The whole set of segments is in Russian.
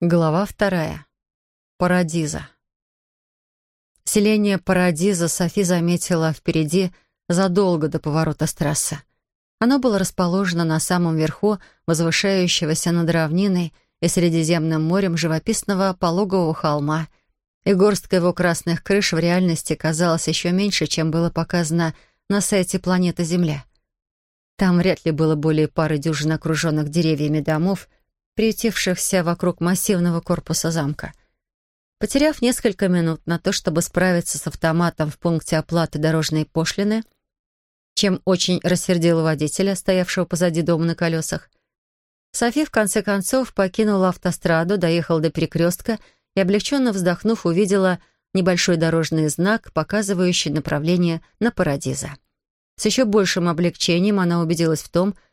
Глава вторая. Парадиза. Селение Парадиза Софи заметила впереди задолго до поворота с трассы. Оно было расположено на самом верху возвышающегося над равниной и Средиземным морем живописного пологового холма, и горстка его красных крыш в реальности казалась еще меньше, чем было показано на сайте планеты Земля. Там вряд ли было более пары дюжин окруженных деревьями домов — приютившихся вокруг массивного корпуса замка. Потеряв несколько минут на то, чтобы справиться с автоматом в пункте оплаты дорожной пошлины, чем очень рассердила водителя, стоявшего позади дома на колесах, Софи в конце концов покинула автостраду, доехала до перекрестка и, облегченно вздохнув, увидела небольшой дорожный знак, показывающий направление на Парадиза. С еще большим облегчением она убедилась в том, что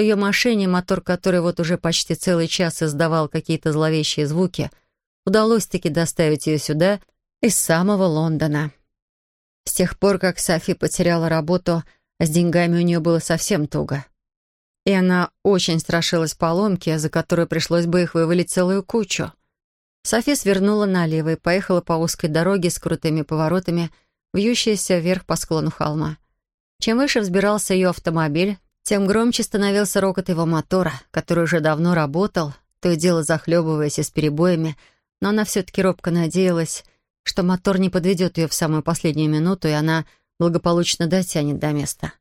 ее машине, мотор которой вот уже почти целый час издавал какие-то зловещие звуки, удалось-таки доставить ее сюда из самого Лондона. С тех пор, как Софи потеряла работу, с деньгами у нее было совсем туго. И она очень страшилась поломки, за которую пришлось бы их вывалить целую кучу. Софи свернула налево и поехала по узкой дороге с крутыми поворотами, вьющейся вверх по склону холма. Чем выше взбирался ее автомобиль, тем громче становился рокот его мотора, который уже давно работал, то и дело захлебываясь и с перебоями, но она все-таки робко надеялась, что мотор не подведет ее в самую последнюю минуту, и она благополучно дотянет до места.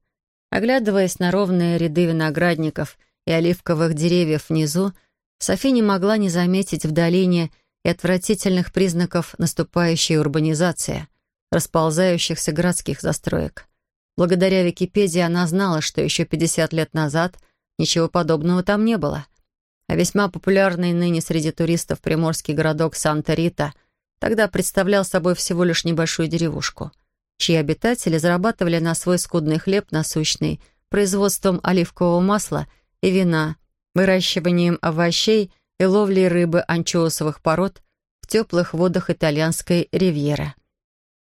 Оглядываясь на ровные ряды виноградников и оливковых деревьев внизу, Софи не могла не заметить в долине и отвратительных признаков наступающей урбанизации, расползающихся городских застроек. Благодаря Википедии она знала, что еще 50 лет назад ничего подобного там не было. А весьма популярный ныне среди туристов приморский городок Санта-Рита тогда представлял собой всего лишь небольшую деревушку, чьи обитатели зарабатывали на свой скудный хлеб насущный производством оливкового масла и вина, выращиванием овощей и ловлей рыбы анчоусовых пород в теплых водах итальянской ривьеры.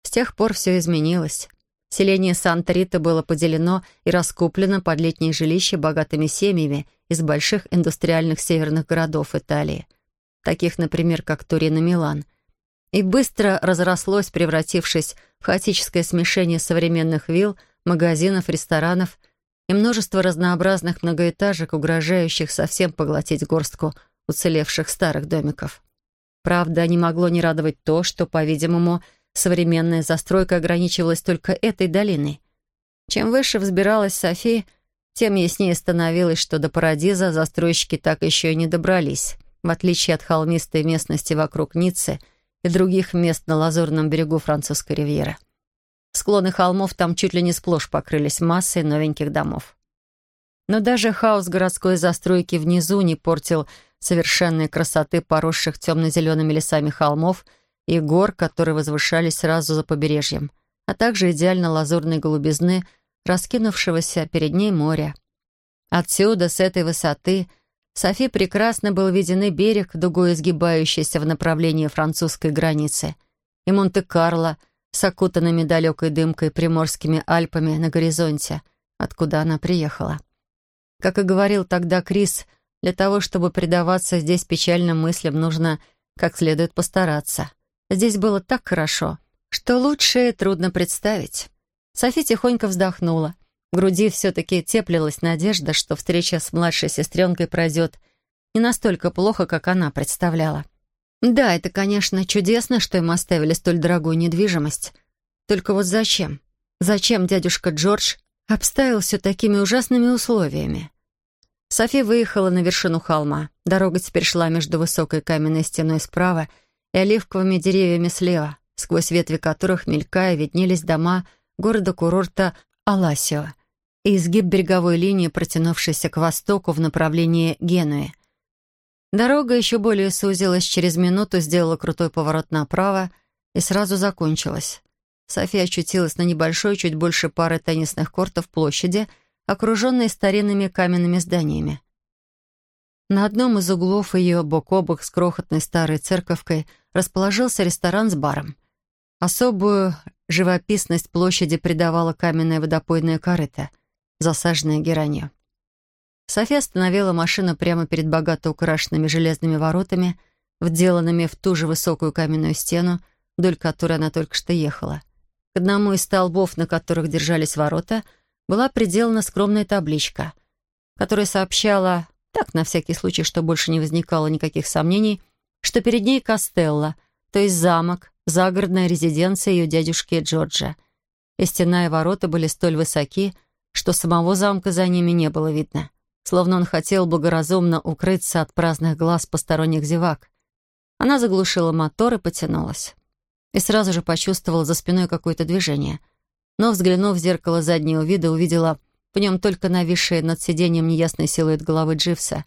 С тех пор все изменилось. Селение Санта-Рита было поделено и раскуплено под летние жилища богатыми семьями из больших индустриальных северных городов Италии, таких, например, как Турин и Милан, и быстро разрослось, превратившись в хаотическое смешение современных вилл, магазинов, ресторанов и множество разнообразных многоэтажек, угрожающих совсем поглотить горстку уцелевших старых домиков. Правда, не могло не радовать то, что, по-видимому, Современная застройка ограничивалась только этой долиной. Чем выше взбиралась Софи, тем яснее становилось, что до Парадиза застройщики так еще и не добрались, в отличие от холмистой местности вокруг Ниццы и других мест на лазурном берегу французской ривьеры. Склоны холмов там чуть ли не сплошь покрылись массой новеньких домов. Но даже хаос городской застройки внизу не портил совершенной красоты поросших темно-зелеными лесами холмов — и гор, которые возвышались сразу за побережьем, а также идеально лазурной голубизны, раскинувшегося перед ней моря. Отсюда, с этой высоты, Софи прекрасно был виден и берег, дугой изгибающийся в направлении французской границы, и Монте-Карло с окутанными далекой дымкой приморскими Альпами на горизонте, откуда она приехала. Как и говорил тогда Крис, для того, чтобы предаваться здесь печальным мыслям, нужно как следует постараться. Здесь было так хорошо, что лучше трудно представить. Софи тихонько вздохнула. В груди все-таки теплилась надежда, что встреча с младшей сестренкой пройдет не настолько плохо, как она представляла. Да, это, конечно, чудесно, что им оставили столь дорогую недвижимость. Только вот зачем? Зачем дядюшка Джордж обставил все такими ужасными условиями? Софи выехала на вершину холма. Дорога теперь шла между высокой каменной стеной справа и оливковыми деревьями слева, сквозь ветви которых, мелькая, виднелись дома города-курорта Аласио и изгиб береговой линии, протянувшейся к востоку в направлении Генуи. Дорога еще более сузилась, через минуту сделала крутой поворот направо и сразу закончилась. София очутилась на небольшой, чуть больше пары теннисных кортов площади, окруженной старинными каменными зданиями. На одном из углов ее бок о бок с крохотной старой церковкой расположился ресторан с баром. Особую живописность площади придавала каменная водопойная корыта, засаженная геранью. София остановила машину прямо перед богато украшенными железными воротами, вделанными в ту же высокую каменную стену, вдоль которой она только что ехала. К одному из столбов, на которых держались ворота, была приделана скромная табличка, которая сообщала, так на всякий случай, что больше не возникало никаких сомнений, что перед ней Костелло, то есть замок, загородная резиденция ее дядюшки Джорджа. И стена и ворота были столь высоки, что самого замка за ними не было видно, словно он хотел благоразумно укрыться от праздных глаз посторонних зевак. Она заглушила мотор и потянулась. И сразу же почувствовала за спиной какое-то движение. Но, взглянув в зеркало заднего вида, увидела в нем только нависший над сиденьем неясный силуэт головы Дживса.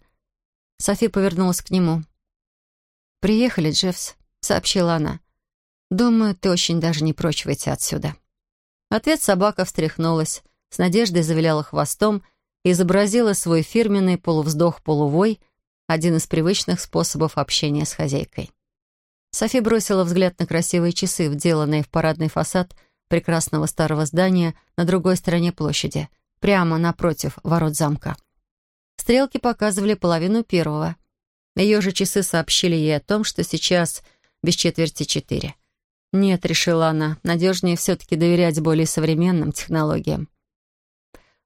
Софи повернулась к нему. «Приехали, Дживс», — сообщила она. «Думаю, ты очень даже не прочь выйти отсюда». Ответ собака встряхнулась, с надеждой завиляла хвостом и изобразила свой фирменный полувздох-полувой, один из привычных способов общения с хозяйкой. Софи бросила взгляд на красивые часы, вделанные в парадный фасад прекрасного старого здания на другой стороне площади, прямо напротив ворот замка. Стрелки показывали половину первого. Ее же часы сообщили ей о том, что сейчас без четверти четыре. «Нет», — решила она, — «надежнее все-таки доверять более современным технологиям».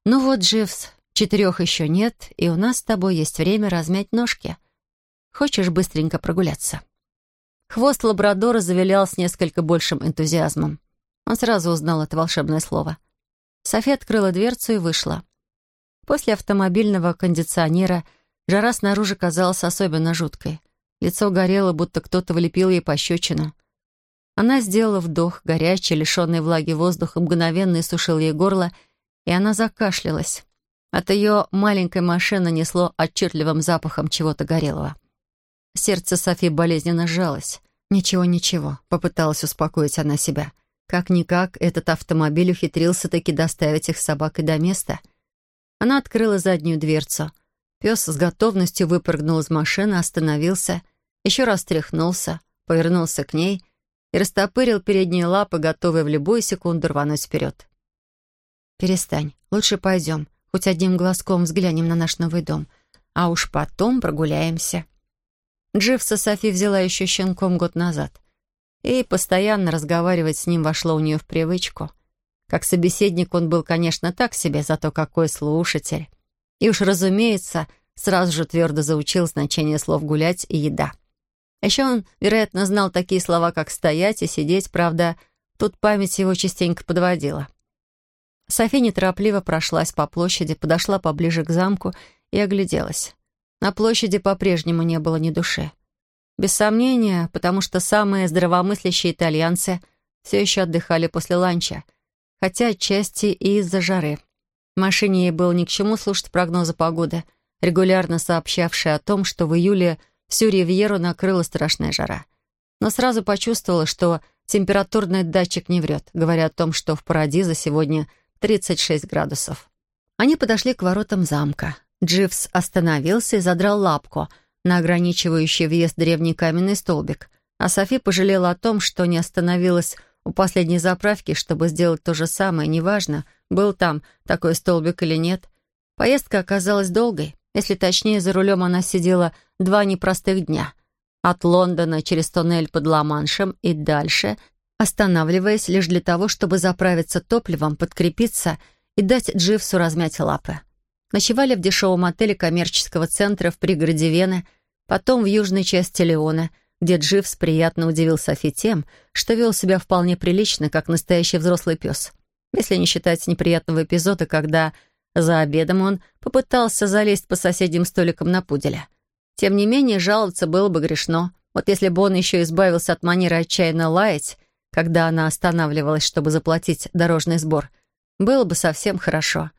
«Ну вот, Дживс, четырех еще нет, и у нас с тобой есть время размять ножки. Хочешь быстренько прогуляться?» Хвост лабрадора завилял с несколько большим энтузиазмом. Он сразу узнал это волшебное слово. София открыла дверцу и вышла. После автомобильного кондиционера жара снаружи казалась особенно жуткой. Лицо горело, будто кто-то влепил ей пощечину. Она сделала вдох, горячий, лишенный влаги воздух, мгновенно иссушил ей горло, и она закашлялась. От ее маленькой машины несло отчетливым запахом чего-то горелого. Сердце Софи болезненно сжалось. «Ничего, ничего», — попыталась успокоить она себя. Как-никак этот автомобиль ухитрился таки доставить их собакой до места. Она открыла заднюю дверцу. Пес с готовностью выпрыгнул из машины, остановился, еще раз тряхнулся, повернулся к ней и растопырил передние лапы, готовые в любую секунду рвануть вперед. «Перестань, лучше пойдем, хоть одним глазком взглянем на наш новый дом, а уж потом прогуляемся». Дживса Софи взяла еще щенком год назад. И постоянно разговаривать с ним вошло у нее в привычку. Как собеседник он был, конечно, так себе, зато какой слушатель. И уж, разумеется, сразу же твердо заучил значение слов «гулять» и «еда». Еще он, вероятно, знал такие слова, как «стоять» и «сидеть», правда, тут память его частенько подводила. Софи неторопливо прошлась по площади, подошла поближе к замку и огляделась. На площади по-прежнему не было ни души. Без сомнения, потому что самые здравомыслящие итальянцы все еще отдыхали после ланча, хотя отчасти и из-за жары. В машине ей было ни к чему слушать прогнозы погоды, регулярно сообщавшие о том, что в июле всю ривьеру накрыла страшная жара. Но сразу почувствовала, что температурный датчик не врет, говоря о том, что в Парадизо сегодня 36 градусов. Они подошли к воротам замка. Дживс остановился и задрал лапку на ограничивающий въезд древний каменный столбик, а Софи пожалела о том, что не остановилась у последней заправки, чтобы сделать то же самое, неважно, был там такой столбик или нет. Поездка оказалась долгой. Если точнее, за рулем она сидела два непростых дня. От Лондона через тоннель под Ла-Маншем и дальше, останавливаясь лишь для того, чтобы заправиться топливом, подкрепиться и дать Дживсу размять лапы. Ночевали в дешевом отеле коммерческого центра в пригороде Вены, потом в южной части Леона, где Дживс приятно удивил Софи тем, что вел себя вполне прилично, как настоящий взрослый пес. Если не считать неприятного эпизода, когда за обедом он попытался залезть по соседним столикам на пуделя. Тем не менее, жаловаться было бы грешно. Вот если бы он еще избавился от манеры отчаянно лаять, когда она останавливалась, чтобы заплатить дорожный сбор, было бы совсем хорошо.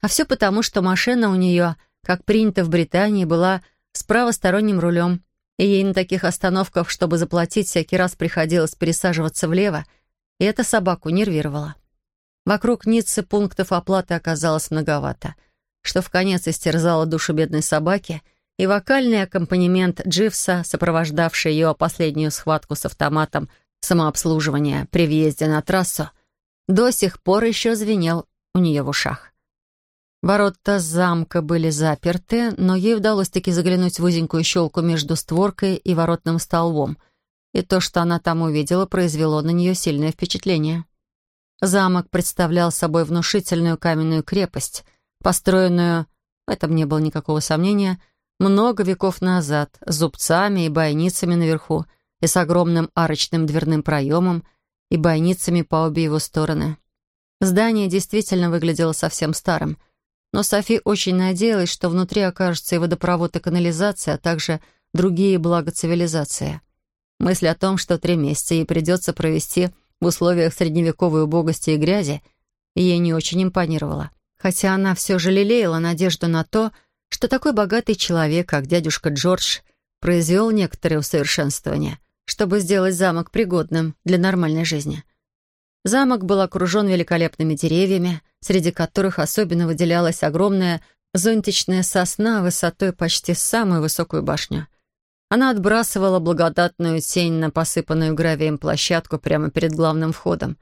А все потому, что машина у нее, как принято в Британии, была с правосторонним рулем, и ей на таких остановках, чтобы заплатить, всякий раз приходилось пересаживаться влево, и это собаку нервировало. Вокруг Ниццы пунктов оплаты оказалось многовато, что в конец истерзало душу бедной собаки, и вокальный аккомпанемент Дживса, сопровождавший ее последнюю схватку с автоматом самообслуживания при въезде на трассу, до сих пор еще звенел у нее в ушах. Ворота замка были заперты, но ей удалось таки заглянуть в узенькую щелку между створкой и воротным столбом, и то, что она там увидела, произвело на нее сильное впечатление. Замок представлял собой внушительную каменную крепость, построенную, в этом не было никакого сомнения, много веков назад, с зубцами и бойницами наверху, и с огромным арочным дверным проемом, и бойницами по обе его стороны. Здание действительно выглядело совсем старым — но Софи очень надеялась, что внутри окажется и водопровод, и канализация, а также другие блага цивилизации. Мысль о том, что три месяца ей придется провести в условиях средневековой убогости и грязи, ей не очень импонировала. Хотя она все же лелеяла надежду на то, что такой богатый человек, как дядюшка Джордж, произвел некоторые усовершенствования, чтобы сделать замок пригодным для нормальной жизни. Замок был окружен великолепными деревьями, среди которых особенно выделялась огромная зонтичная сосна высотой почти самую высокую башню. Она отбрасывала благодатную тень на посыпанную гравием площадку прямо перед главным входом.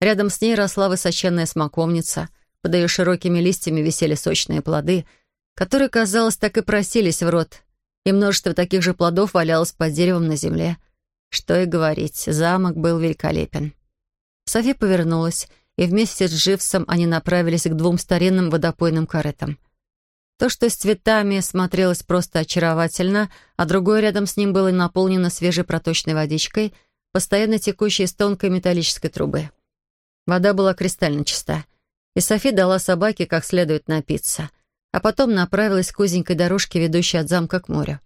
Рядом с ней росла высоченная смоковница, под ее широкими листьями висели сочные плоды, которые, казалось, так и просились в рот, и множество таких же плодов валялось под деревом на земле. Что и говорить, замок был великолепен. Софи повернулась и вместе с Дживсом они направились к двум старинным водопойным каретам. То, что с цветами смотрелось просто очаровательно, а другое рядом с ним было наполнено свежей проточной водичкой, постоянно текущей из тонкой металлической трубы. Вода была кристально чиста, и Софи дала собаке как следует напиться, а потом направилась к узенькой дорожке, ведущей от замка к морю.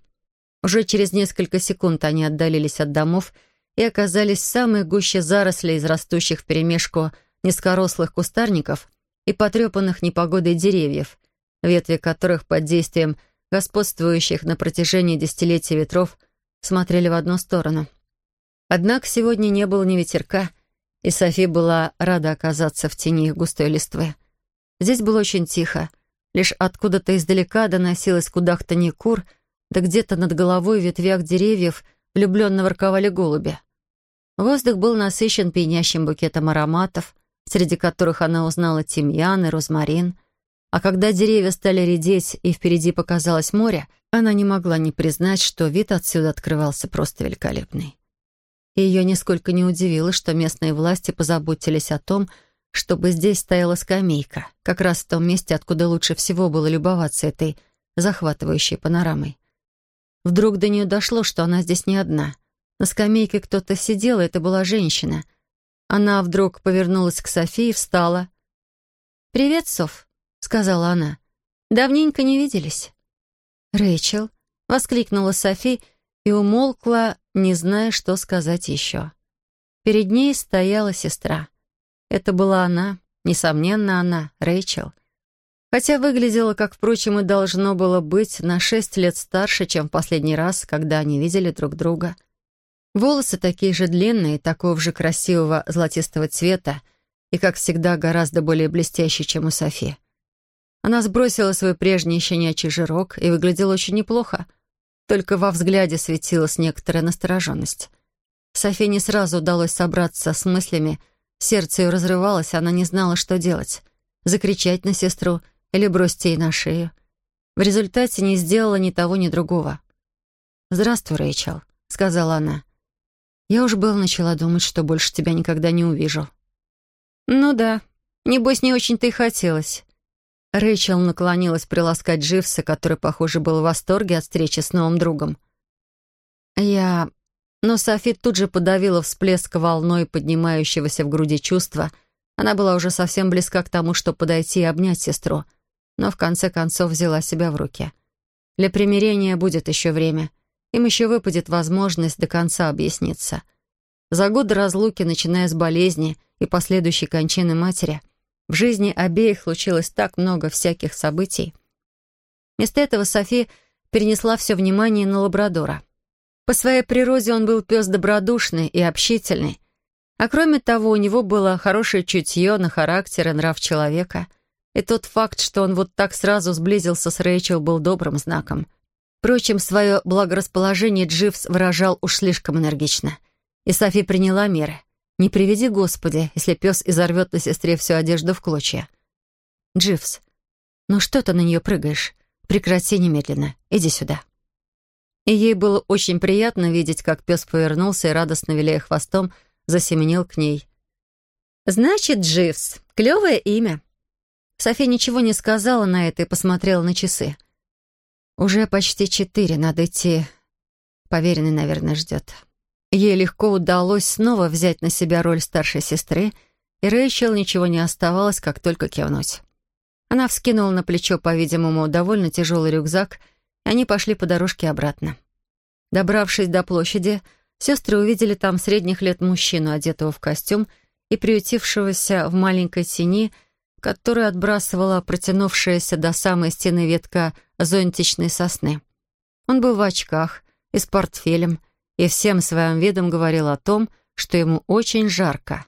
Уже через несколько секунд они отдалились от домов и оказались в самой гуще зарослей из растущих вперемешку низкорослых кустарников и потрепанных непогодой деревьев, ветви которых под действием господствующих на протяжении десятилетий ветров смотрели в одну сторону. Однако сегодня не было ни ветерка, и Софи была рада оказаться в тени их густой листвы. Здесь было очень тихо. Лишь откуда-то издалека доносилось кудахтанье кур, да где-то над головой в ветвях деревьев влюбленно ворковали голуби. Воздух был насыщен пьянящим букетом ароматов, среди которых она узнала тимьян и розмарин. А когда деревья стали редеть и впереди показалось море, она не могла не признать, что вид отсюда открывался просто великолепный. И ее нисколько не удивило, что местные власти позаботились о том, чтобы здесь стояла скамейка, как раз в том месте, откуда лучше всего было любоваться этой захватывающей панорамой. Вдруг до нее дошло, что она здесь не одна. На скамейке кто-то сидел, и это была женщина — она вдруг повернулась к Софии и встала. «Привет, Соф», — сказала она. «Давненько не виделись». «Рэйчел», — воскликнула Софи и умолкла, не зная, что сказать еще. Перед ней стояла сестра. Это была она, несомненно, она, Рэйчел. Хотя выглядела, как, впрочем, и должно было быть, на шесть лет старше, чем в последний раз, когда они видели друг друга. Волосы такие же длинные, такого же красивого золотистого цвета и, как всегда, гораздо более блестящие, чем у Софи. Она сбросила свой прежний щенячий жирок и выглядела очень неплохо, только во взгляде светилась некоторая настороженность. Софи не сразу удалось собраться с мыслями, сердце ее разрывалось, она не знала, что делать. Закричать на сестру или бросить ей на шею. В результате не сделала ни того, ни другого. «Здравствуй, Рэйчел», — сказала она. Я уж было начала думать, что больше тебя никогда не увижу». «Ну да, небось, не очень-то и хотелось». Рэйчел наклонилась приласкать Дживса, который, похоже, был в восторге от встречи с новым другом. «Я...» Но Софи тут же подавила всплеск волной поднимающегося в груди чувства. Она была уже совсем близка к тому, чтобы подойти и обнять сестру, но в конце концов взяла себя в руки. Для примирения будет еще время — им еще выпадет возможность до конца объясниться. За годы разлуки, начиная с болезни и последующей кончины матери, в жизни обеих случилось так много всяких событий. Вместо этого Софи перенесла все внимание на лабрадора. По своей природе он был пес добродушный и общительный, а кроме того, у него было хорошее чутье на характер и нрав человека, и тот факт, что он вот так сразу сблизился с Рэйчел, был добрым знаком. Впрочем, свое благорасположение Дживс выражал уж слишком энергично. И Софи приняла меры. Не приведи Господи, если пес изорвет на сестре всю одежду в клочья. «Дживс, «Ну что ты на нее прыгаешь? Прекрати немедленно. Иди сюда». И ей было очень приятно видеть, как пес повернулся и, радостно виляя хвостом, засеменил к ней. «Значит, Дживс. Клевое имя». София ничего не сказала на это и посмотрела на часы. «Уже почти четыре, надо идти. Поверенный, наверное, ждет». Ей легко удалось снова взять на себя роль старшей сестры, и Рэйчел ничего не оставалось, как только кивнуть. Она вскинула на плечо, по-видимому, довольно тяжелый рюкзак, и они пошли по дорожке обратно. Добравшись до площади, сестры увидели там средних лет мужчину, одетого в костюм и приютившегося в маленькой тени, которую отбрасывала протянувшаяся до самой стены ветка зонтичной сосны. Он был в очках и с портфелем, и всем своим видом говорил о том, что ему очень жарко.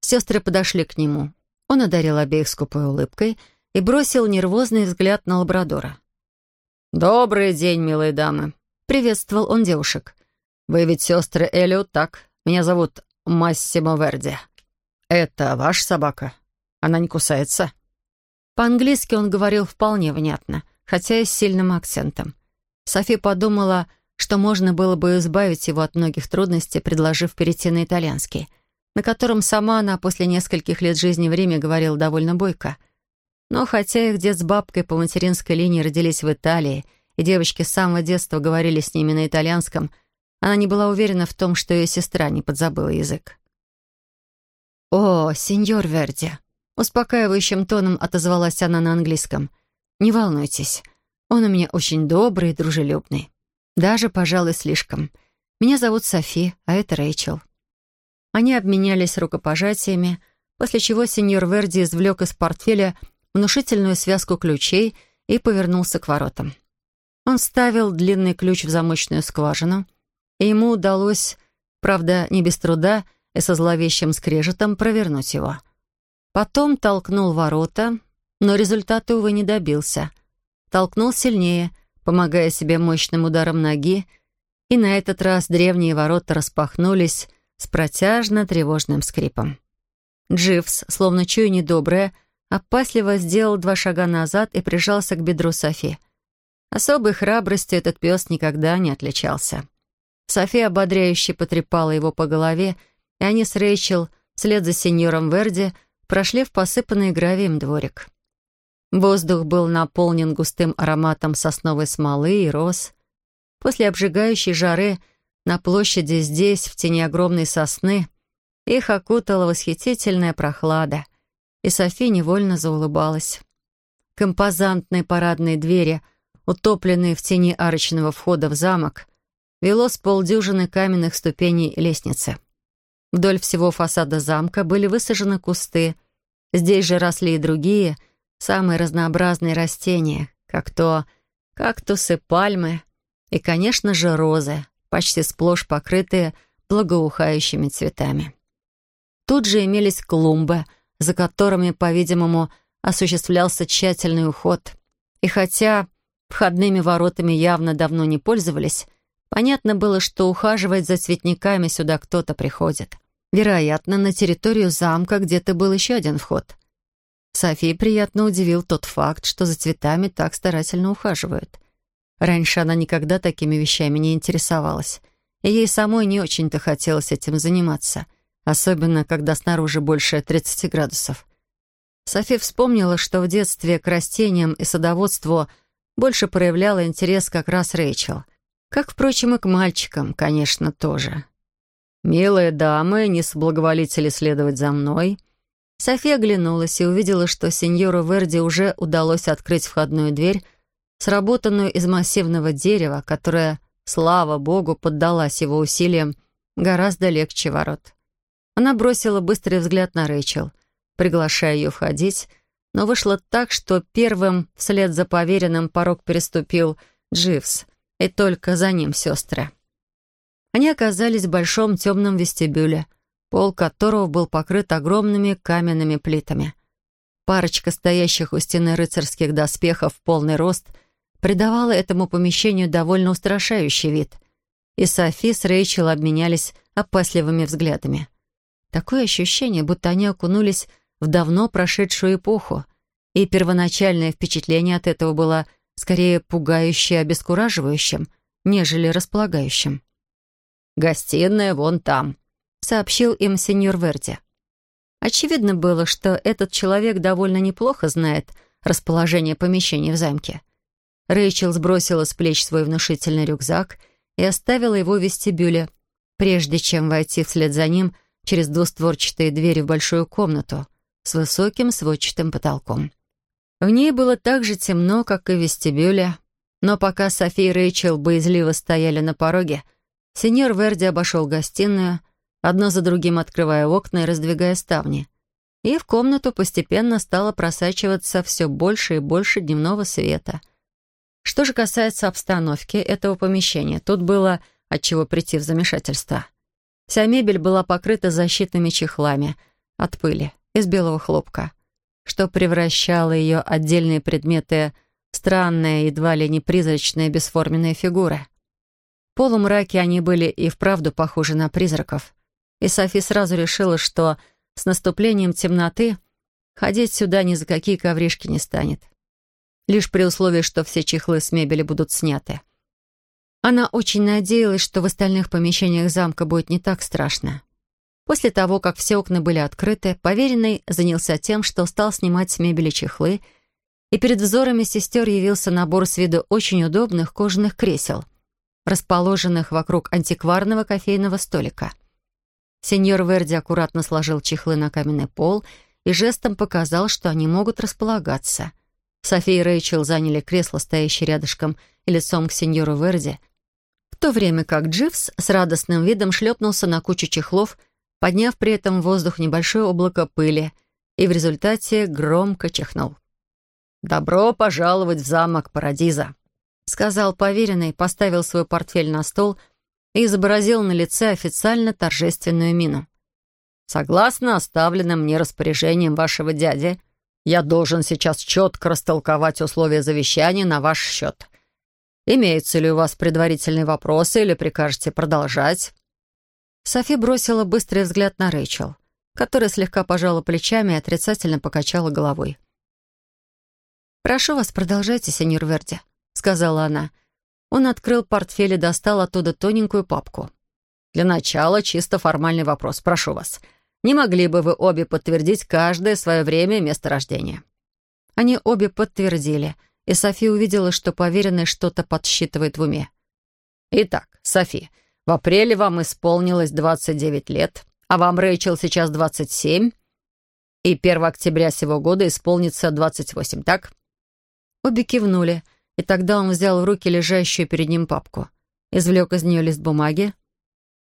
Сестры подошли к нему. Он одарил обеих скупой улыбкой — и бросил нервозный взгляд на лабрадора. «Добрый день, милые дамы», — приветствовал он девушек. «Вы ведь сестры Элиот, так? Меня зовут Массимо Верди. Это ваша собака? Она не кусается?» По-английски он говорил вполне внятно, хотя и с сильным акцентом. Софи подумала, что можно было бы избавить его от многих трудностей, предложив перейти на итальянский, на котором сама она после нескольких лет жизни в Риме говорила довольно бойко. Но хотя их дед с бабкой по материнской линии родились в Италии, и девочки с самого детства говорили с ними на итальянском, она не была уверена в том, что ее сестра не подзабыла язык. «О, сеньор Верди!» — успокаивающим тоном отозвалась она на английском. «Не волнуйтесь, он у меня очень добрый и дружелюбный. Даже, пожалуй, слишком. Меня зовут Софи, а это Рэйчел». Они обменялись рукопожатиями, после чего сеньор Верди извлек из портфеля внушительную связку ключей и повернулся к воротам. Он вставил длинный ключ в замочную скважину, и ему удалось, правда, не без труда и со зловещим скрежетом провернуть его. Потом толкнул ворота, но результата, увы, не добился. Толкнул сильнее, помогая себе мощным ударом ноги, и на этот раз древние ворота распахнулись с протяжно-тревожным скрипом. Дживс, словно чуя недоброе, опасливо сделал два шага назад и прижался к бедру Софи. Особой храбростью этот пес никогда не отличался. Софи ободряюще потрепала его по голове, и они с Рэйчел, вслед за сеньором Верди, прошли в посыпанный гравием дворик. Воздух был наполнен густым ароматом сосновой смолы и роз. После обжигающей жары на площади здесь, в тени огромной сосны, их окутала восхитительная прохлада — и Софи невольно заулыбалась. К импозантной парадной двери, утопленной в тени арочного входа в замок, вело с полдюжины каменных ступеней лестницы. Вдоль всего фасада замка были высажены кусты. Здесь же росли и другие, самые разнообразные растения, как то кактусы, пальмы и, конечно же, розы, почти сплошь покрытые благоухающими цветами. Тут же имелись клумбы — за которыми, по-видимому, осуществлялся тщательный уход. И хотя входными воротами явно давно не пользовались, понятно было, что ухаживать за цветниками сюда кто-то приходит. Вероятно, на территорию замка где-то был еще один вход. Софии приятно удивил тот факт, что за цветами так старательно ухаживают. Раньше она никогда такими вещами не интересовалась, и ей самой не очень-то хотелось этим заниматься — особенно когда снаружи больше 30 градусов. Софи вспомнила, что в детстве к растениям и садоводству больше проявляла интерес как раз Рэйчел. Как, впрочем, и к мальчикам, конечно, тоже. «Милые дамы, не соблаговолите ли следовать за мной?» София оглянулась и увидела, что сеньору Верди уже удалось открыть входную дверь, сработанную из массивного дерева, которая, слава богу, поддалась его усилиям гораздо легче ворот. Она бросила быстрый взгляд на Рэйчел, приглашая ее входить, но вышло так, что первым вслед за поверенным порог переступил Дживс, и только за ним сестры. Они оказались в большом темном вестибюле, пол которого был покрыт огромными каменными плитами. Парочка стоящих у стены рыцарских доспехов в полный рост придавала этому помещению довольно устрашающий вид, и Софи с Рэйчел обменялись опасливыми взглядами. Такое ощущение, будто они окунулись в давно прошедшую эпоху, и первоначальное впечатление от этого было скорее пугающе обескураживающим, нежели располагающим. «Гостиная вон там», — сообщил им сеньор Верди. Очевидно было, что этот человек довольно неплохо знает расположение помещений в замке. Рэйчел сбросила с плеч свой внушительный рюкзак и оставила его в вестибюле, прежде чем войти вслед за ним через двустворчатые двери в большую комнату с высоким сводчатым потолком. В ней было так же темно, как и в вестибюле, но пока Софи и Рэйчел боязливо стояли на пороге, сеньор Верди обошел гостиную, одно за другим открывая окна и раздвигая ставни, и в комнату постепенно стало просачиваться все больше и больше дневного света — что же касается обстановки этого помещения, тут было от чего прийти в замешательство. Вся мебель была покрыта защитными чехлами от пыли из белого хлопка, что превращало ее отдельные предметы в странные, едва ли не призрачные бесформенные фигуры. Полумраке они были и вправду похожи на призраков, и Софи сразу решила, что с наступлением темноты ходить сюда ни за какие ковришки не станет лишь при условии, что все чехлы с мебели будут сняты. Она очень надеялась, что в остальных помещениях замка будет не так страшно. После того, как все окна были открыты, поверенный занялся тем, что стал снимать с мебели чехлы, и перед взорами сестер явился набор с виду очень удобных кожаных кресел, расположенных вокруг антикварного кофейного столика. Сеньор Верди аккуратно сложил чехлы на каменный пол и жестом показал, что они могут располагаться — София и Рэйчел заняли кресло, стоящее рядышком и лицом к сеньору Верди, в то время как Дживс с радостным видом шлепнулся на кучу чехлов, подняв при этом в воздух небольшое облако пыли, и в результате громко чихнул. «Добро пожаловать в замок Парадиза», — сказал поверенный, поставил свой портфель на стол и изобразил на лице официально торжественную мину. «Согласно оставленным мне распоряжениям вашего дяди, я должен сейчас четко растолковать условия завещания на ваш счет. Имеются ли у вас предварительные вопросы или прикажете продолжать?» Софи бросила быстрый взгляд на Рэйчел, которая слегка пожала плечами и отрицательно покачала головой. «Прошу вас, продолжайте, сеньор Верди», — сказала она. Он открыл портфель и достал оттуда тоненькую папку. «Для начала чисто формальный вопрос. Прошу вас. Не могли бы вы обе подтвердить каждое свое время и место рождения?» Они обе подтвердили, и Софи увидела, что поверенный что-то подсчитывает в уме. «Итак, Софи, в апреле вам исполнилось 29 лет, а вам, Рэйчел, сейчас 27, и 1 октября сего года исполнится 28, так?» Обе кивнули, и тогда он взял в руки лежащую перед ним папку, извлек из нее лист бумаги.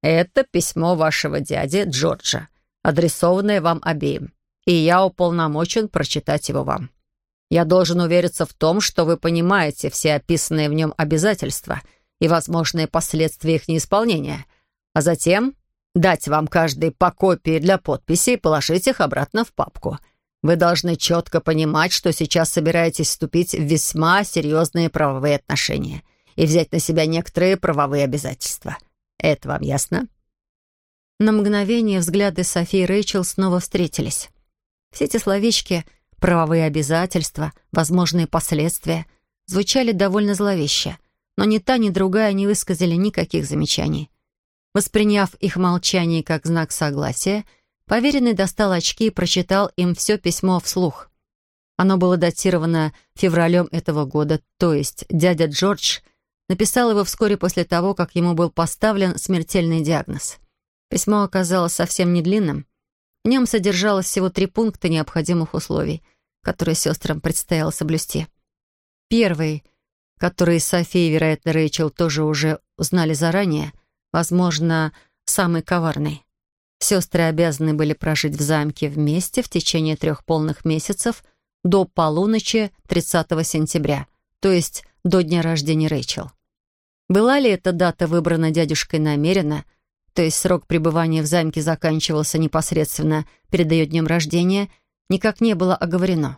«Это письмо вашего дяди Джорджа адресованное вам обеим, и я уполномочен прочитать его вам. Я должен увериться в том, что вы понимаете все описанные в нем обязательства и возможные последствия их неисполнения, а затем дать вам каждый по копии для подписи и положить их обратно в папку. Вы должны четко понимать, что сейчас собираетесь вступить в весьма серьезные правовые отношения и взять на себя некоторые правовые обязательства. Это вам ясно?» На мгновение взгляды Софии и Рэйчел снова встретились. Все эти словечки «правовые обязательства», «возможные последствия» звучали довольно зловеще, но ни та, ни другая не высказали никаких замечаний. Восприняв их молчание как знак согласия, поверенный достал очки и прочитал им все письмо вслух. Оно было датировано февралем этого года, то есть дядя Джордж написал его вскоре после того, как ему был поставлен смертельный диагноз — Письмо оказалось совсем не длинным. В нем содержалось всего три пункта необходимых условий, которые сестрам предстояло соблюсти. Первый, который София и, вероятно, Рэйчел тоже уже узнали заранее, возможно, самый коварный. Сестры обязаны были прожить в замке вместе в течение трех полных месяцев до полуночи 30 сентября, то есть до дня рождения Рэйчел. Была ли эта дата выбрана дядюшкой намеренно — то есть срок пребывания в замке заканчивался непосредственно перед ее днем рождения, никак не было оговорено.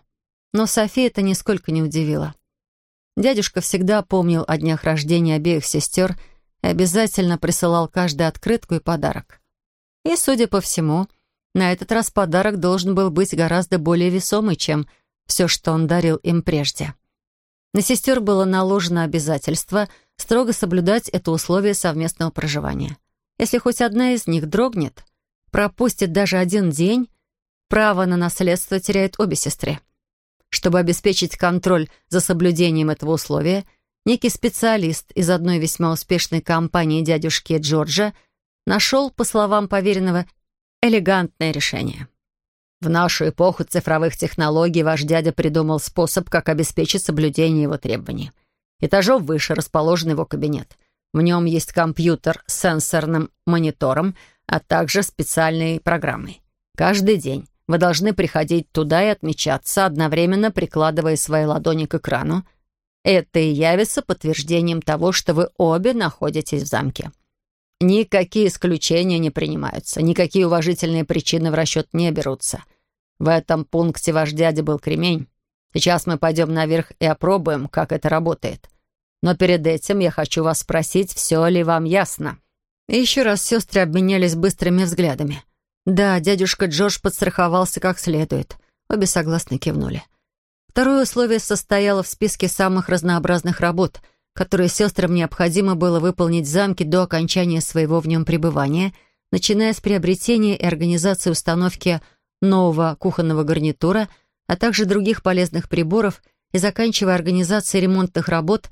Но София это нисколько не удивило. Дядюшка всегда помнил о днях рождения обеих сестер и обязательно присылал каждой открытку и подарок. И, судя по всему, на этот раз подарок должен был быть гораздо более весомый, чем все, что он дарил им прежде. На сестер было наложено обязательство строго соблюдать это условие совместного проживания. Если хоть одна из них дрогнет, пропустит даже один день, право на наследство теряют обе сестры. Чтобы обеспечить контроль за соблюдением этого условия, некий специалист из одной весьма успешной компании дядюшки Джорджа нашел, по словам поверенного, элегантное решение. В нашу эпоху цифровых технологий ваш дядя придумал способ, как обеспечить соблюдение его требований. Этажом выше расположен его кабинет. В нем есть компьютер с сенсорным монитором, а также специальной программой. Каждый день вы должны приходить туда и отмечаться, одновременно прикладывая свои ладони к экрану. Это и явится подтверждением того, что вы обе находитесь в замке. Никакие исключения не принимаются, никакие уважительные причины в расчет не берутся. В этом пункте ваш дядя был кремень. Сейчас мы пойдем наверх и опробуем, как это работает. Но перед этим я хочу вас спросить, все ли вам ясно?» И еще раз сестры обменялись быстрыми взглядами. Да, дядюшка Джордж подстраховался как следует. Обе согласно кивнули. Второе условие состояло в списке самых разнообразных работ, которые сестрам необходимо было выполнить в замке до окончания своего в нем пребывания, начиная с приобретения и организации установки нового кухонного гарнитура, а также других полезных приборов и заканчивая организацией ремонтных работ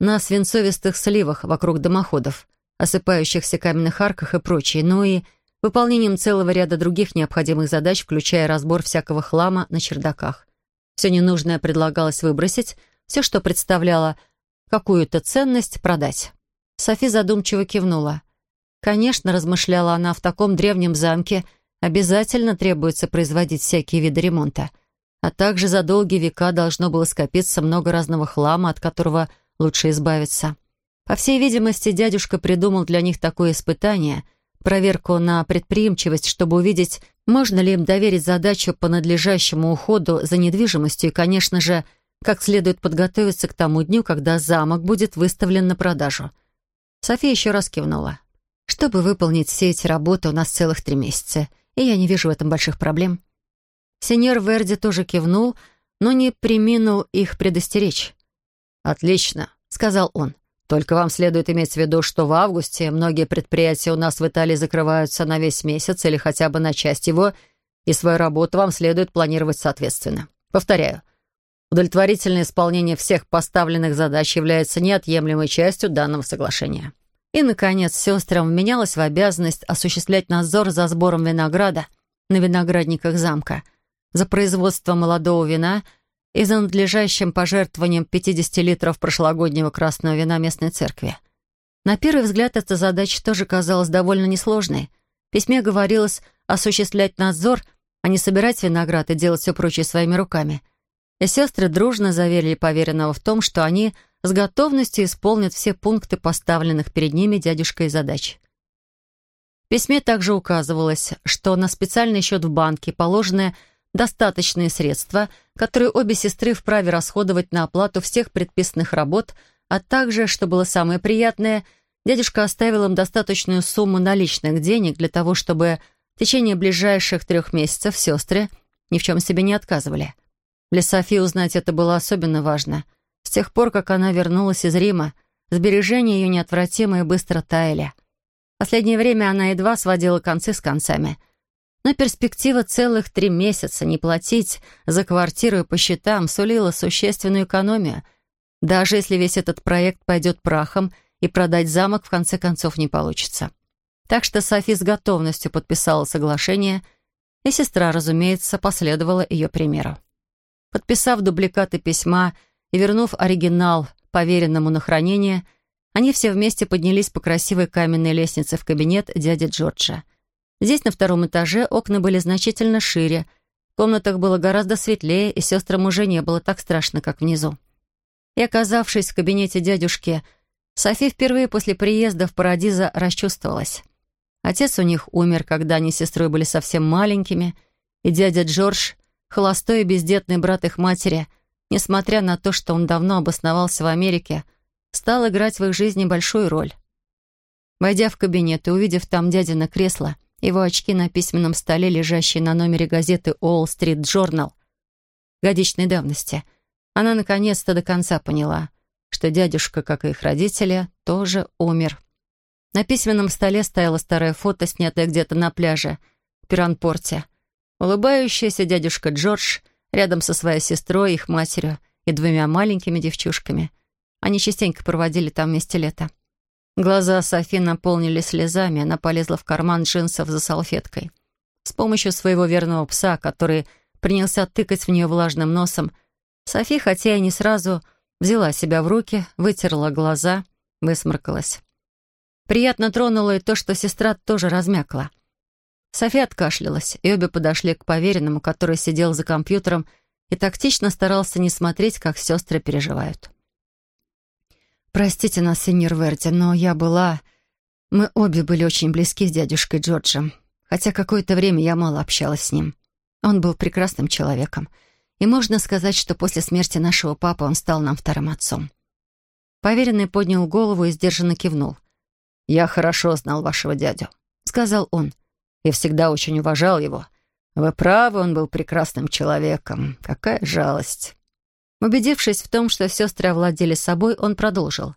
на свинцовистых сливах вокруг дымоходов, осыпающихся каменных арках и прочее, ну и выполнением целого ряда других необходимых задач, включая разбор всякого хлама на чердаках. Все ненужное предлагалось выбросить, все, что представляло какую-то ценность, продать. Софи задумчиво кивнула. Конечно, размышляла она, в таком древнем замке — Обязательно требуется производить всякие виды ремонта. А также за долгие века должно было скопиться много разного хлама, от которого лучше избавиться. По всей видимости, дядюшка придумал для них такое испытание, проверку на предприимчивость, чтобы увидеть, можно ли им доверить задачу по надлежащему уходу за недвижимостью и, конечно же, как следует подготовиться к тому дню, когда замок будет выставлен на продажу. София еще раз кивнула. Чтобы выполнить все эти работы, у нас целых три месяца — и я не вижу в этом больших проблем». Сеньор Верди тоже кивнул, но не приминул их предостеречь. «Отлично», — сказал он. «Только вам следует иметь в виду, что в августе многие предприятия у нас в Италии закрываются на весь месяц или хотя бы на часть его, и свою работу вам следует планировать соответственно. Повторяю, удовлетворительное исполнение всех поставленных задач является неотъемлемой частью данного соглашения». И, наконец, сестрам вменялось в обязанность осуществлять надзор за сбором винограда на виноградниках замка, за производством молодого вина и за надлежащим пожертвованием 50 литров прошлогоднего красного вина местной церкви. На первый взгляд эта задача тоже казалась довольно несложной. В письме говорилось осуществлять надзор, а не собирать виноград и делать все прочее своими руками. И сестры дружно заверили поверенного в том, что они – с готовностью исполнят все пункты поставленных перед ними дядюшкой задач. В письме также указывалось, что на специальный счет в банке положены достаточные средства, которые обе сестры вправе расходовать на оплату всех предписанных работ, а также, что было самое приятное, дядюшка оставил им достаточную сумму наличных денег для того, чтобы в течение ближайших трех месяцев сестры ни в чем себе не отказывали. Для Софии узнать это было особенно важно — с тех пор, как она вернулась из Рима, сбережения ее неотвратимо и быстро таяли. В последнее время она едва сводила концы с концами. Но перспектива целых три месяца не платить за квартиру и по счетам сулила существенную экономию, даже если весь этот проект пойдет прахом и продать замок в конце концов не получится. Так что Софи с готовностью подписала соглашение, и сестра, разумеется, последовала ее примеру. Подписав дубликаты письма, и, вернув оригинал поверенному на хранение, они все вместе поднялись по красивой каменной лестнице в кабинет дяди Джорджа. Здесь, на втором этаже, окна были значительно шире, в комнатах было гораздо светлее, и сестрам уже не было так страшно, как внизу. И, оказавшись в кабинете дядюшки, Софи впервые после приезда в Парадиза расчувствовалась. Отец у них умер, когда они с сестрой были совсем маленькими, и дядя Джордж, холостой и бездетный брат их матери — несмотря на то, что он давно обосновался в Америке, стал играть в их жизни большую роль. Войдя в кабинет и увидев там дядина кресло, его очки на письменном столе, лежащие на номере газеты «Уолл-стрит Джорнал», годичной давности. Она наконец-то до конца поняла, что дядюшка, как и их родители, тоже умер. На письменном столе стояло старое фото, снятое где-то на пляже в Пиранпорте. Улыбающийся дядюшка Джордж рядом со своей сестрой, их матерью и двумя маленькими девчушками. Они частенько проводили там вместе лето. Глаза Софи наполнились слезами, она полезла в карман джинсов за салфеткой. С помощью своего верного пса, который принялся тыкать в нее влажным носом, Софи, хотя и не сразу, взяла себя в руки, вытерла глаза, высморкалась. Приятно тронуло и то, что сестра тоже размякла. София откашлялась, и обе подошли к поверенному, который сидел за компьютером и тактично старался не смотреть, как сестры переживают. «Простите нас, сеньор Верди, но я была... Мы обе были очень близки с дядюшкой Джорджем, хотя какое-то время я мало общалась с ним. Он был прекрасным человеком, и можно сказать, что после смерти нашего папы он стал нам вторым отцом». Поверенный поднял голову и сдержанно кивнул. «Я хорошо знал вашего дядю», — сказал он, — «и всегда очень уважал его. Вы правы, он был прекрасным человеком. Какая жалость». Убедившись в том, что сестры овладели собой, он продолжил.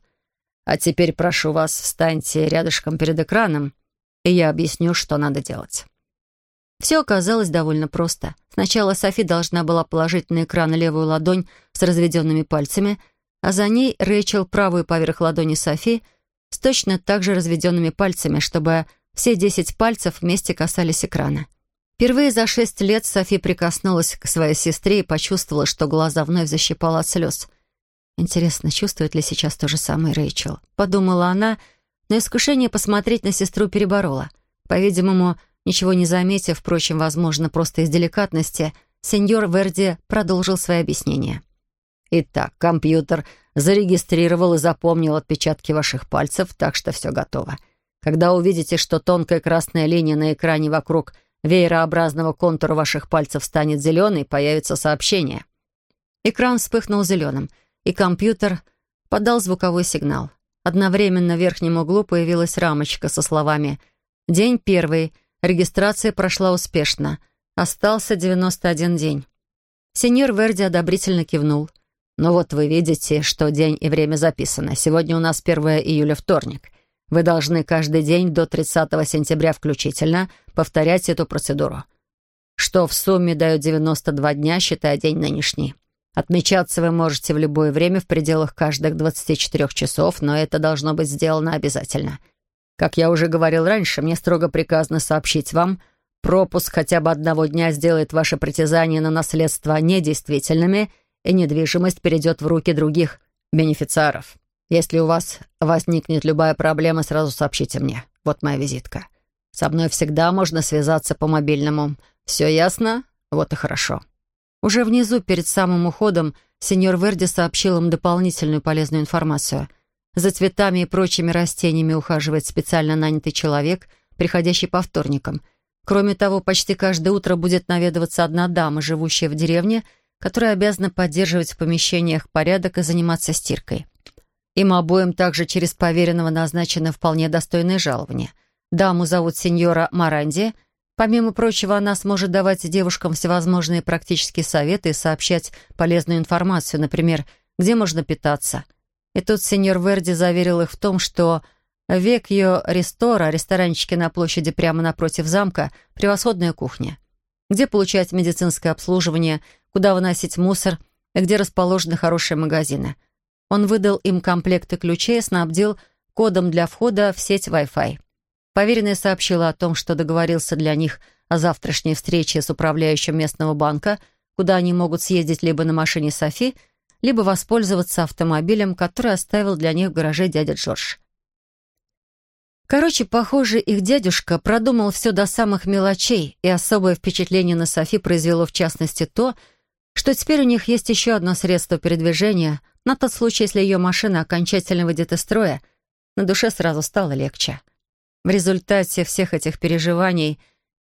«А теперь прошу вас, встаньте рядышком перед экраном, и я объясню, что надо делать». Все оказалось довольно просто. Сначала Софи должна была положить на экран левую ладонь с разведенными пальцами, а за ней Рэйчел правую поверх ладони Софи с точно так же разведенными пальцами, чтобы все десять пальцев вместе касались экрана. Впервые за шесть лет Софи прикоснулась к своей сестре и почувствовала, что глаза вновь защипала от слез. «Интересно, чувствует ли сейчас то же самое Рэйчел?» Подумала она, но искушение посмотреть на сестру переборола. По-видимому, ничего не заметив, впрочем, возможно, просто из деликатности, сеньор Верди продолжил свои объяснения. «Итак, компьютер зарегистрировал и запомнил отпечатки ваших пальцев, так что все готово. Когда увидите, что тонкая красная линия на экране вокруг – веерообразного контура ваших пальцев станет зеленый, появится сообщение. Экран вспыхнул зеленым, и компьютер подал звуковой сигнал. Одновременно в верхнем углу появилась рамочка со словами «День первый. Регистрация прошла успешно. Остался 91 день». Сеньор Верди одобрительно кивнул. «Ну вот вы видите, что день и время записано. Сегодня у нас 1 июля вторник. Вы должны каждый день до 30 сентября включительно повторять эту процедуру. Что в сумме дает 92 дня, считая день нынешний. Отмечаться вы можете в любое время в пределах каждых 24 часов, но это должно быть сделано обязательно. Как я уже говорил раньше, мне строго приказано сообщить вам, пропуск хотя бы одного дня сделает ваши притязания на наследство недействительными, и недвижимость перейдет в руки других бенефициаров. Если у вас возникнет любая проблема, сразу сообщите мне. Вот моя визитка. Со мной всегда можно связаться по мобильному. Все ясно? Вот и хорошо». Уже внизу, перед самым уходом, сеньор Верди сообщил им дополнительную полезную информацию. За цветами и прочими растениями ухаживает специально нанятый человек, приходящий по вторникам. Кроме того, почти каждое утро будет наведываться одна дама, живущая в деревне, которая обязана поддерживать в помещениях порядок и заниматься стиркой. Им обоим также через поверенного назначено вполне достойное жалование. Даму зовут сеньора Маранди. Помимо прочего, она сможет давать девушкам всевозможные практические советы и сообщать полезную информацию, например, где можно питаться. И тут сеньор Верди заверил их в том, что век ее рестора, ресторанчики на площади прямо напротив замка, превосходная кухня. Где получать медицинское обслуживание, куда выносить мусор и где расположены хорошие магазины – он выдал им комплекты ключей и снабдил кодом для входа в сеть Wi-Fi. Поверенный сообщила о том, что договорился для них о завтрашней встрече с управляющим местного банка, куда они могут съездить либо на машине Софи, либо воспользоваться автомобилем, который оставил для них в гараже дядя Джордж. Короче, похоже, их дядюшка продумал все до самых мелочей, и особое впечатление на Софи произвело в частности то, что теперь у них есть еще одно средство передвижения — на тот случай, если ее машина окончательно выйдет из строя, на душе сразу стало легче. В результате всех этих переживаний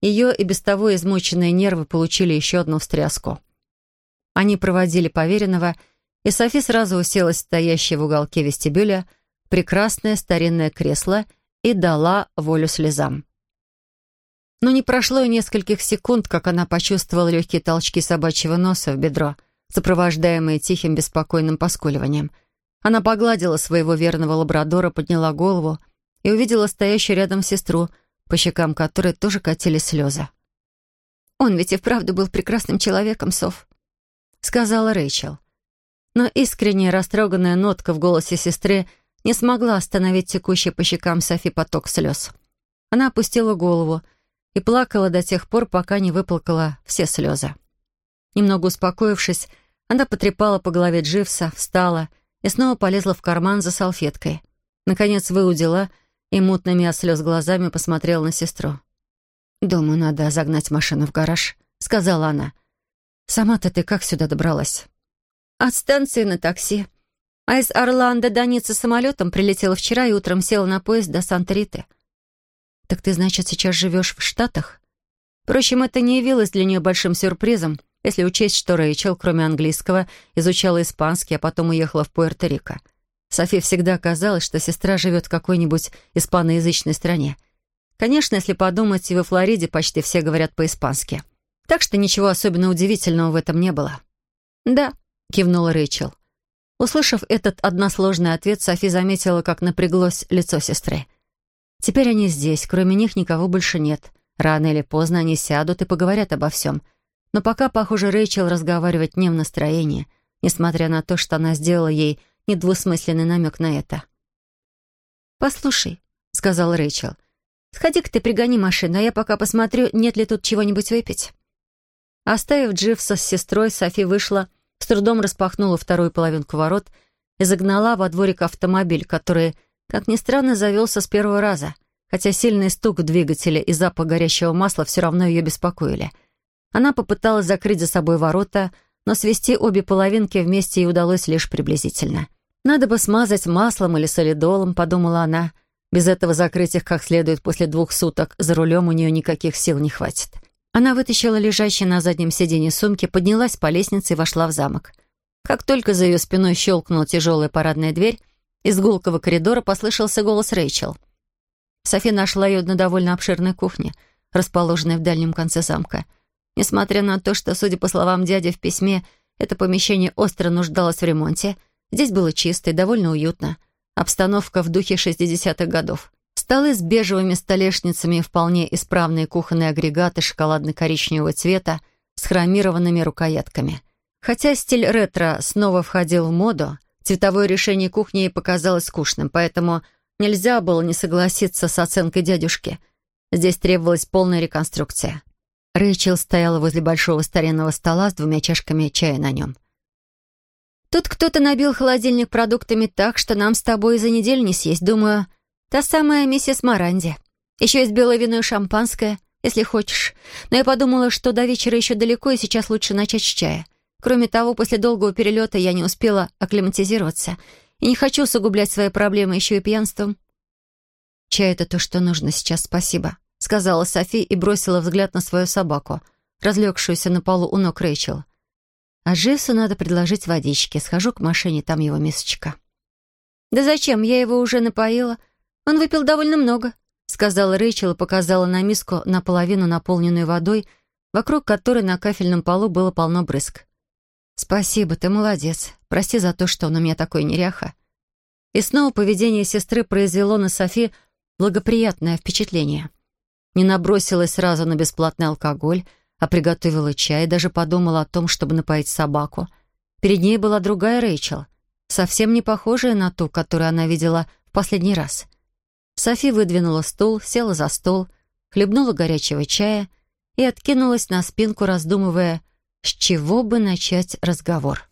ее и без того измученные нервы получили еще одну встряску. Они проводили поверенного, и Софи сразу уселась стоящее в уголке вестибюля прекрасное старинное кресло и дала волю слезам. Но не прошло и нескольких секунд, как она почувствовала легкие толчки собачьего носа в бедро — сопровождаемые тихим беспокойным поскуливанием. Она погладила своего верного лабрадора, подняла голову и увидела стоящую рядом сестру, по щекам которой тоже катились слезы. «Он ведь и вправду был прекрасным человеком, Сов», — сказала Рэйчел. Но искренняя растроганная нотка в голосе сестры не смогла остановить текущий по щекам Софи поток слез. Она опустила голову и плакала до тех пор, пока не выплакала все слезы. Немного успокоившись, она потрепала по голове Дживса, встала и снова полезла в карман за салфеткой. Наконец выудила и мутными от слез глазами посмотрела на сестру. «Думаю, надо загнать машину в гараж», — сказала она. «Сама-то ты как сюда добралась?» «От станции на такси. А из Орландо до Ниццы самолетом прилетела вчера и утром села на поезд до Санта-Риты». «Так ты, значит, сейчас живешь в Штатах?» Впрочем, это не явилось для нее большим сюрпризом, если учесть, что Рэйчел, кроме английского, изучала испанский, а потом уехала в Пуэрто-Рико. Софи всегда казалось, что сестра живет в какой-нибудь испаноязычной стране. Конечно, если подумать, и во Флориде почти все говорят по-испански. Так что ничего особенно удивительного в этом не было. «Да», — кивнула Рэйчел. Услышав этот односложный ответ, Софи заметила, как напряглось лицо сестры. Теперь они здесь, кроме них никого больше нет. Рано или поздно они сядут и поговорят обо всем. Но пока, похоже, Рэйчел разговаривать не в настроении, несмотря на то, что она сделала ей недвусмысленный намек на это. «Послушай», — сказал Рэйчел, Сходи-ка ты пригони машину, а я пока посмотрю, нет ли тут чего-нибудь выпить». Оставив Дживса с сестрой, Софи вышла, с трудом распахнула вторую половинку ворот и загнала во дворик автомобиль, который, как ни странно, завелся с первого раза, хотя сильный стук в двигателе и запах горящего масла все равно ее беспокоили. Она попыталась закрыть за собой ворота, но свести обе половинки вместе ей удалось лишь приблизительно. «Надо бы смазать маслом или солидолом», — подумала она, — без этого закрыть их как следует после двух суток за рулем у нее никаких сил не хватит. Она вытащила лежащие на заднем сиденье сумки, поднялась по лестнице и вошла в замок. Как только за ее спиной щелкнула тяжелая парадная дверь, из гулкого коридора послышался голос Рэйчел. Софи нашла ее на довольно обширной кухне, расположенной в дальнем конце замка. Несмотря на то, что, судя по словам дяди в письме, это помещение остро нуждалось в ремонте, здесь было чисто и довольно уютно — Обстановка в духе 60-х годов. Столы с бежевыми столешницами вполне исправные кухонные агрегаты шоколадно-коричневого цвета с хромированными рукоятками. Хотя стиль ретро снова входил в моду, цветовое решение кухни ей показалось скучным, поэтому нельзя было не согласиться с оценкой дядюшки. Здесь требовалась полная реконструкция. Рэйчел стояла возле большого старинного стола с двумя чашками чая на нем. Тут кто-то набил холодильник продуктами так, что нам с тобой за неделю не съесть. Думаю, та самая миссис Маранди. Еще есть белое вино и шампанское, если хочешь. Но я подумала, что до вечера еще далеко, и сейчас лучше начать с чая. Кроме того, после долгого перелета я не успела акклиматизироваться и не хочу усугублять свои проблемы еще и пьянством. «Чай — это то, что нужно сейчас, спасибо», — сказала Софи и бросила взгляд на свою собаку, разлегшуюся на полу у ног Рэйчел. А Джессу надо предложить водички. Схожу к машине, там его мисочка. «Да зачем? Я его уже напоила. Он выпил довольно много», — сказала Рэйчел и показала на миску наполовину наполненную водой, вокруг которой на кафельном полу было полно брызг. «Спасибо, ты молодец. Прости за то, что он у меня такой неряха». И снова поведение сестры произвело на Софи благоприятное впечатление. Не набросилась сразу на бесплатный алкоголь, а приготовила чай, даже подумала о том, чтобы напоить собаку. Перед ней была другая Рэйчел, совсем не похожая на ту, которую она видела в последний раз. Софи выдвинула стул, села за стол, хлебнула горячего чая и откинулась на спинку, раздумывая, с чего бы начать разговор.